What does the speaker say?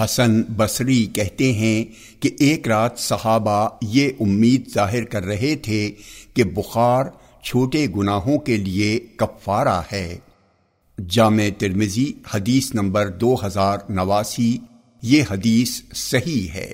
حسن بصری کہتے ہیں کہ ایک رات صحابہ یہ امید ظاہر کر رہے تھے کہ بخار چھوٹے گناہوں کے لیے کفارہ ہے۔ جامع ترمزی حدیث نمبر دو ہزار نواسی یہ حدیث صحیح ہے۔